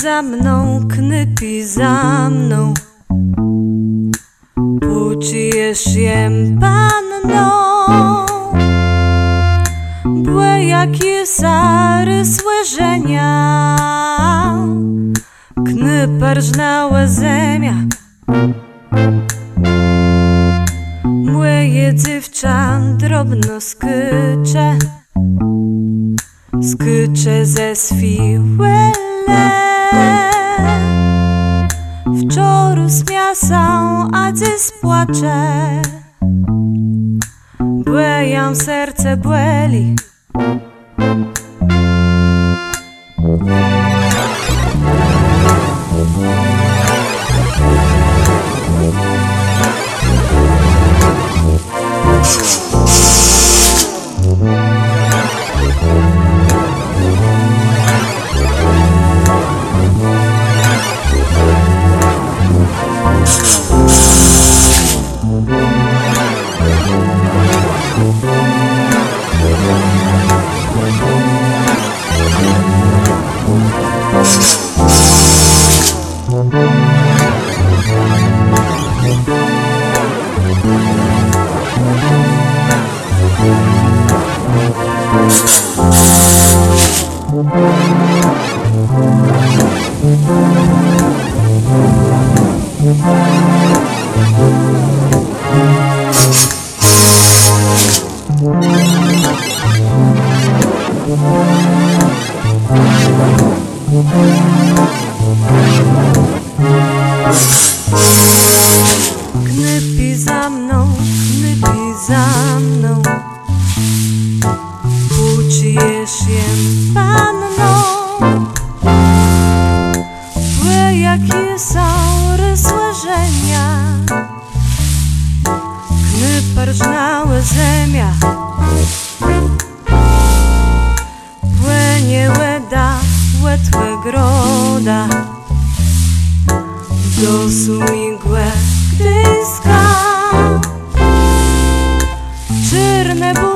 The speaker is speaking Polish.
za mną, knypi za mną. Płócisz jem panną. Sary słyszenia Knyparżnała zemia Moje dziewczan drobno skycze. Skycze ze swiłele. Wczoru zmiasą, a dziś płacze Błejam serce błeli Knypi sparczniałe ziemia. Płynie łeda, łetłe groda. Do sumigłe gdyska. Czyrne budy